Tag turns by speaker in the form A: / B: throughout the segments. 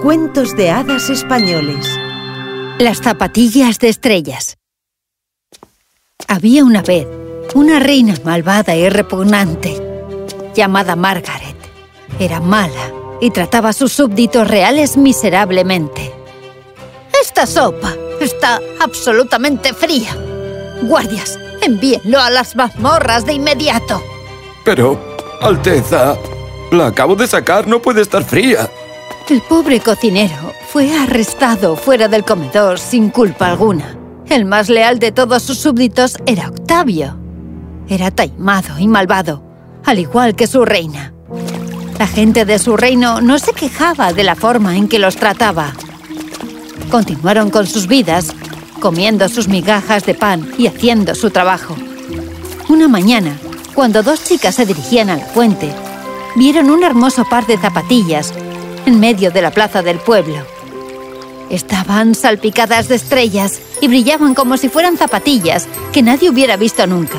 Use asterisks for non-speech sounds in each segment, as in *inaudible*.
A: Cuentos de hadas españoles
B: Las zapatillas de estrellas Había una vez una reina malvada y repugnante llamada Margaret. Era mala y trataba a sus súbditos reales miserablemente. ¡Esta sopa está absolutamente fría! ¡Guardias, envíenlo a las mazmorras de inmediato!
C: Pero, Alteza, la acabo de sacar, no puede estar fría.
B: El pobre cocinero fue arrestado fuera del comedor sin culpa alguna. El más leal de todos sus súbditos era Octavio. Era taimado y malvado, al igual que su reina. La gente de su reino no se quejaba de la forma en que los trataba. Continuaron con sus vidas, comiendo sus migajas de pan y haciendo su trabajo. Una mañana, cuando dos chicas se dirigían al puente, vieron un hermoso par de zapatillas en medio de la plaza del pueblo. Estaban salpicadas de estrellas y brillaban como si fueran zapatillas que nadie hubiera visto nunca.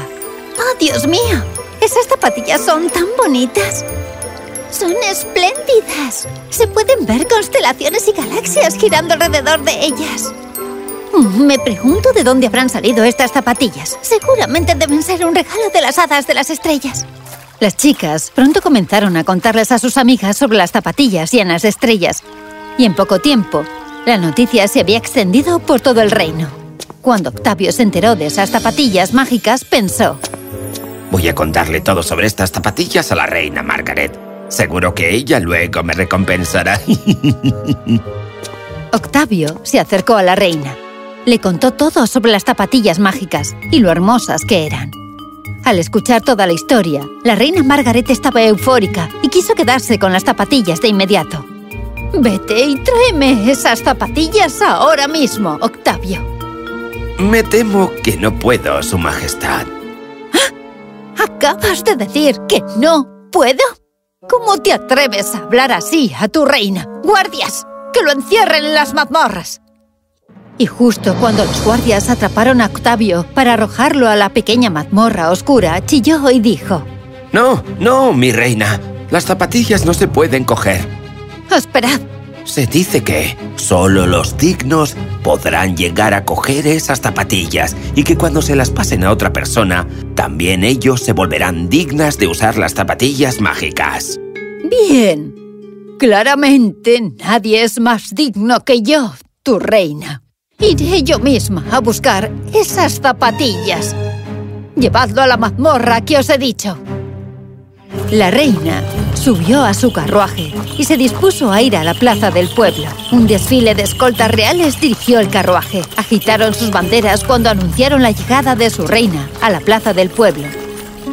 D: ¡Oh, Dios mío! Esas zapatillas son tan bonitas. Son espléndidas. Se pueden ver constelaciones y galaxias girando alrededor de ellas.
B: Mm, Me pregunto de dónde habrán salido estas zapatillas.
D: Seguramente deben ser un regalo de las hadas de las estrellas.
B: Las chicas pronto comenzaron a contarles a sus amigas sobre las zapatillas llenas de estrellas. Y en poco tiempo, la noticia se había extendido por todo el reino. Cuando Octavio se enteró de esas zapatillas mágicas, pensó...
E: Voy a contarle todo sobre estas zapatillas a la reina Margaret. Seguro que ella luego me recompensará. *laughs*
B: Octavio se acercó a la reina. Le contó todo sobre las zapatillas mágicas y lo hermosas que eran. Al escuchar toda la historia, la reina Margaret estaba eufórica y quiso quedarse con las zapatillas de inmediato. Vete y tráeme esas zapatillas ahora mismo, Octavio.
E: me temo que no puedo, su majestad.
B: ¿Acabas de decir que no puedo? ¿Cómo te atreves a hablar así a tu reina? ¡Guardias! ¡Que lo encierren en las mazmorras! Y justo cuando los guardias atraparon a Octavio para arrojarlo a la pequeña mazmorra oscura, chilló y dijo
E: No, no, mi reina. Las zapatillas no se pueden coger.
B: ¡Esperad!
E: Se dice que solo los dignos podrán llegar a coger esas zapatillas y que cuando se las pasen a otra persona, también ellos se volverán dignas de usar las zapatillas mágicas.
B: Bien. Claramente nadie es más digno que yo, tu reina. Iré yo misma a buscar esas zapatillas. Llevadlo a la mazmorra que os he dicho. La reina subió a su carruaje y se dispuso a ir a la plaza del pueblo. Un desfile de escoltas reales dirigió el carruaje. Agitaron sus banderas cuando anunciaron la llegada de su reina a la plaza del pueblo.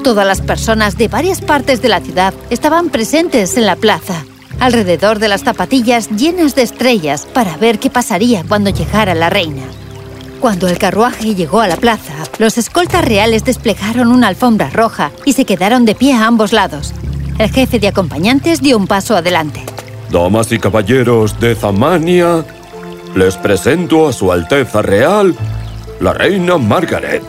B: Todas las personas de varias partes de la ciudad estaban presentes en la plaza, alrededor de las zapatillas llenas de estrellas para ver qué pasaría cuando llegara la reina. Cuando el carruaje llegó a la plaza, los escoltas reales desplegaron una alfombra roja y se quedaron de pie a ambos lados. El jefe de acompañantes dio un paso adelante.
C: Damas y caballeros de Zamania, les presento a su Alteza Real, la reina Margaret.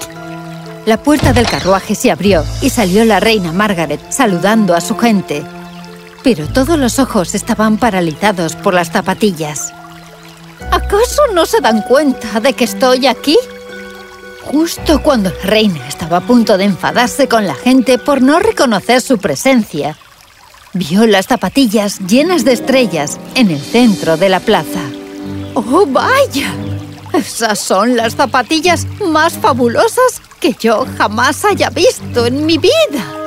B: La puerta del carruaje se abrió y salió la reina Margaret saludando a su gente. Pero todos los ojos estaban paralizados por las zapatillas. ¿Acaso no se dan cuenta de que estoy aquí? Justo cuando la reina estaba a punto de enfadarse con la gente por no reconocer su presencia, vio las zapatillas llenas de estrellas en el centro de la plaza. ¡Oh, vaya! Esas son las zapatillas más fabulosas que yo jamás haya visto en mi vida.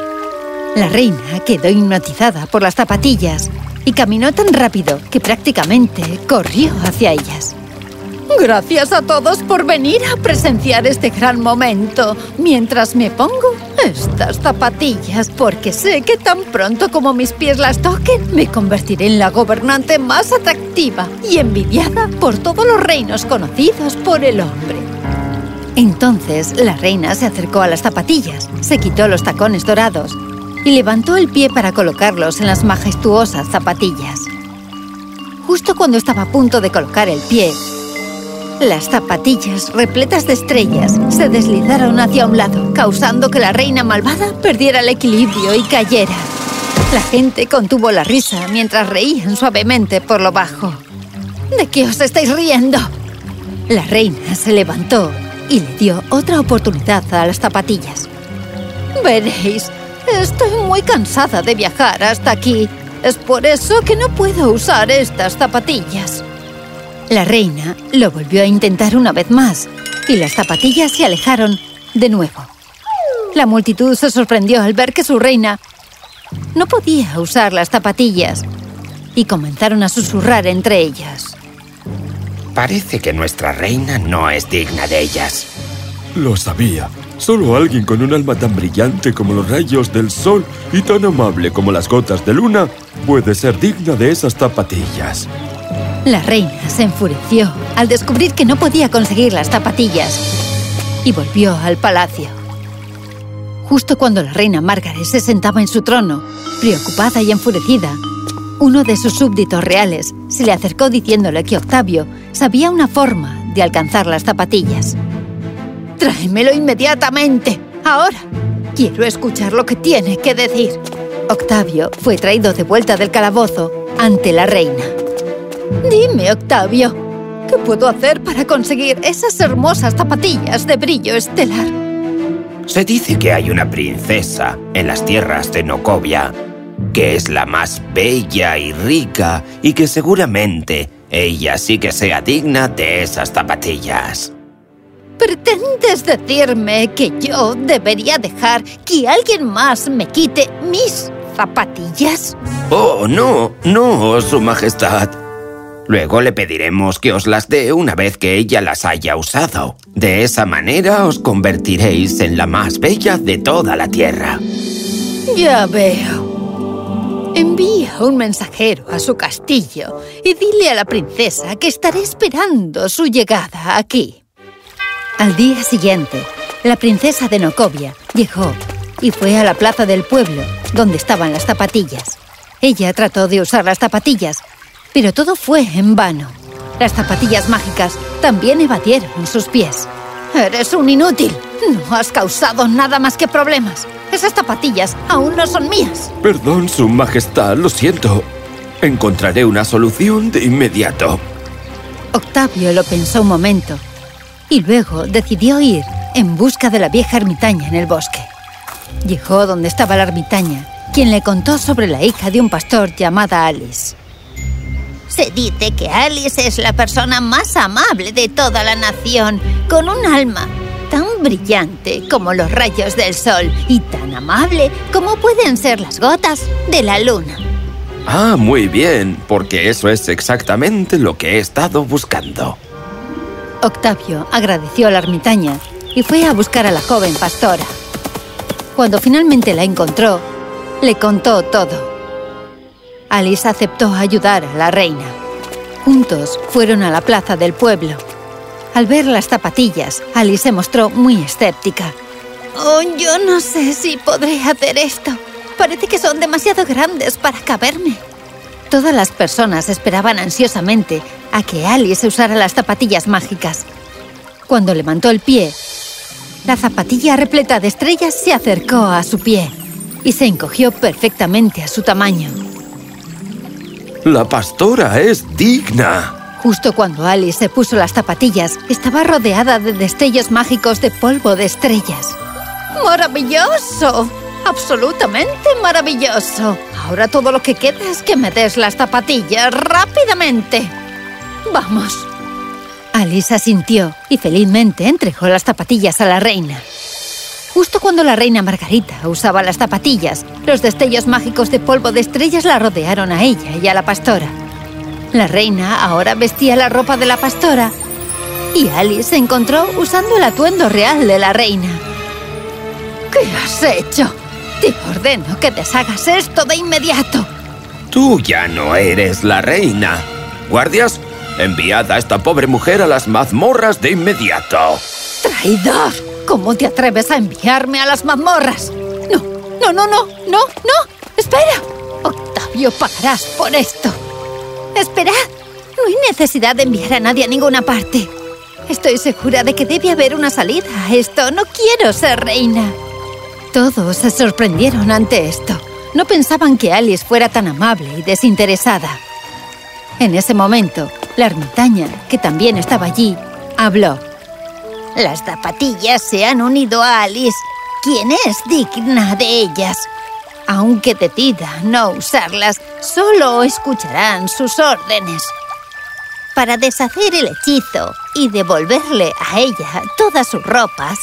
B: La reina quedó hipnotizada por las zapatillas y caminó tan rápido que prácticamente corrió hacia ellas. Gracias a todos por venir a presenciar este gran momento mientras me pongo estas zapatillas, porque sé que tan pronto como mis pies las toquen, me convertiré en la gobernante más atractiva y envidiada por todos los reinos conocidos por el hombre. Entonces la reina se acercó a las zapatillas, se quitó los tacones dorados y levantó el pie para colocarlos en las majestuosas zapatillas. Justo cuando estaba a punto de colocar el pie, las zapatillas, repletas de estrellas, se deslizaron hacia un lado, causando que la reina malvada perdiera el equilibrio y cayera. La gente contuvo la risa mientras reían suavemente por lo bajo. ¿De qué os estáis riendo? La reina se levantó y le dio otra oportunidad a las zapatillas. Veréis, estoy muy cansada de viajar hasta aquí. Es por eso que no puedo usar estas zapatillas. La reina lo volvió a intentar una vez más y las zapatillas se alejaron de nuevo. La multitud se sorprendió al ver que su reina no podía usar las zapatillas y comenzaron a susurrar entre ellas.
E: Parece que nuestra reina no es digna de ellas.
C: Lo sabía. Solo alguien con un alma tan brillante como los rayos del sol y tan amable como las gotas de luna puede ser digna de esas zapatillas.
B: La reina se enfureció al descubrir que no podía conseguir las zapatillas y volvió al palacio. Justo cuando la reina Margaret se sentaba en su trono, preocupada y enfurecida, uno de sus súbditos reales se le acercó diciéndole que Octavio sabía una forma de alcanzar las zapatillas. ¡Tráemelo inmediatamente! ¡Ahora! Quiero escuchar lo que tiene que decir. Octavio fue traído de vuelta del calabozo ante la reina. Dime, Octavio, ¿qué puedo hacer para conseguir esas hermosas zapatillas de brillo estelar?
E: Se dice que hay una princesa en las tierras de Nocovia, que es la más bella y rica y que seguramente ella sí que sea digna de esas zapatillas.
B: ¿Pretendes decirme que yo debería dejar que alguien más me quite mis zapatillas?
E: Oh, no, no, Su Majestad. Luego le pediremos que os las dé una vez que ella las haya usado. De esa manera os convertiréis en la más bella de toda la tierra.
B: Ya veo. Envía un mensajero a su castillo y dile a la princesa que estaré esperando su llegada aquí. Al día siguiente, la princesa de Nocovia llegó y fue a la plaza del pueblo, donde estaban las zapatillas. Ella trató de usar las zapatillas, pero todo fue en vano. Las zapatillas mágicas también evadieron sus pies. ¡Eres un inútil! No has causado nada más que problemas. Esas zapatillas aún no son mías.
C: Perdón, Su Majestad, lo siento. Encontraré una solución de inmediato.
B: Octavio lo pensó un momento y luego decidió ir en busca de la vieja ermitaña en el bosque. Llegó donde estaba la ermitaña, quien le contó sobre la hija de un pastor llamada Alice.
D: Se dice que Alice es la persona más amable de toda la nación, con un alma tan brillante como los rayos del sol y tan amable como pueden ser las gotas de la luna.
E: Ah, muy bien, porque eso es exactamente lo que he estado buscando.
B: Octavio agradeció a la ermitaña y fue a buscar a la joven pastora. Cuando finalmente la encontró, le contó todo. Alice aceptó ayudar a la reina. Juntos fueron a la plaza del pueblo. Al ver las zapatillas, Alice se mostró muy escéptica.
D: Oh, yo no sé si podré hacer esto. Parece que son demasiado grandes para caberme.
B: Todas las personas esperaban ansiosamente a que Alice usara las zapatillas mágicas. Cuando levantó el pie, la zapatilla repleta de estrellas se acercó a su pie y se encogió perfectamente a su tamaño.
C: La pastora es digna.
B: Justo cuando Alice se puso las zapatillas, estaba rodeada de destellos mágicos de polvo de estrellas.
D: ¡Maravilloso! ¡Absolutamente maravilloso! Ahora todo lo que queda es que me des las zapatillas rápidamente. ¡Vamos!
B: Alice asintió y felizmente entregó las zapatillas a la reina. Justo cuando la reina Margarita usaba las zapatillas, los destellos mágicos de polvo de estrellas la rodearon a ella y a la pastora. La reina ahora vestía la ropa de la pastora y Alice se encontró usando el atuendo real de la reina.
D: ¿Qué has hecho? Te ordeno que deshagas esto de inmediato.
E: Tú ya no eres la reina. Guardias, enviad a esta pobre mujer a las mazmorras de inmediato.
D: ¡Traidor! ¿Cómo te atreves a enviarme a las mazmorras? No, no, no, no, no, no. Espera. Octavio, pagarás por esto. Esperad. No hay necesidad de enviar a nadie a ninguna parte. Estoy segura de que debe haber una salida a esto. No quiero ser reina.
B: Todos se sorprendieron ante esto. no pensaban que Alice fuera tan amable y desinteresada. En ese momento, la ermitaña, que también estaba allí, habló.
D: Las zapatillas se han unido a Alice, quien es digna de ellas. Aunque decida no usarlas, solo escucharán sus órdenes. Para deshacer el hechizo y devolverle a ella todas sus ropas,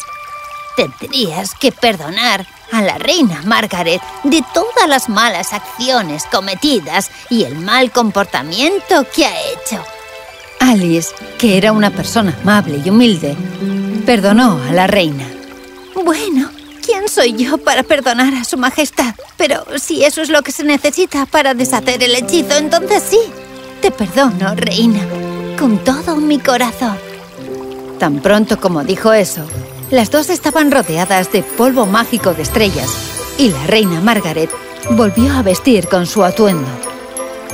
D: tendrías que perdonar a la reina Margaret de todas las malas acciones cometidas y el mal comportamiento que ha hecho.
B: Alice, que era una persona amable y humilde, perdonó a la reina.
D: Bueno, ¿quién soy yo para perdonar a su majestad? Pero si eso es lo que se necesita para deshacer el hechizo, entonces sí. Te perdono, reina, con todo mi corazón.
B: Tan pronto como dijo eso, las dos estaban rodeadas de polvo mágico de estrellas y la reina Margaret volvió a vestir con su atuendo.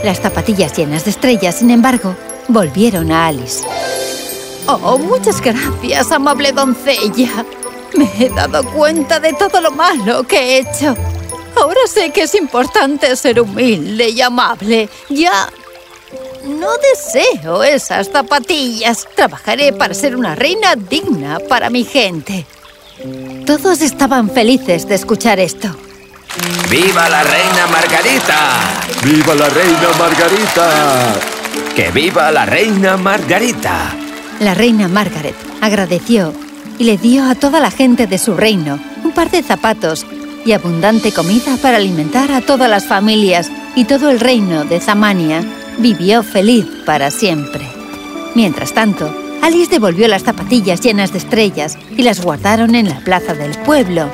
B: Las zapatillas llenas de estrellas, sin embargo, volvieron a Alice.
D: Oh, muchas gracias, amable doncella. Me he dado cuenta de todo lo malo que he hecho. Ahora sé que es importante ser humilde y amable. Ya no deseo esas zapatillas. Trabajaré para ser una reina digna para mi gente.
B: Todos estaban felices de escuchar esto.
E: ¡Viva la reina Margarita!
C: ¡Viva la reina Margarita!
E: ¡Que viva la reina Margarita!
B: La reina Margaret agradeció y le dio a toda la gente de su reino un par de zapatos y abundante comida para alimentar a todas las familias y todo el reino de Zamania vivió feliz para siempre. Mientras tanto, Alice devolvió las zapatillas llenas de estrellas y las guardaron en la plaza del pueblo.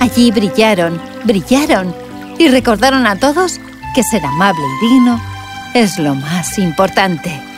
B: Allí brillaron, brillaron y recordaron a todos que ser amable y digno es lo más importante.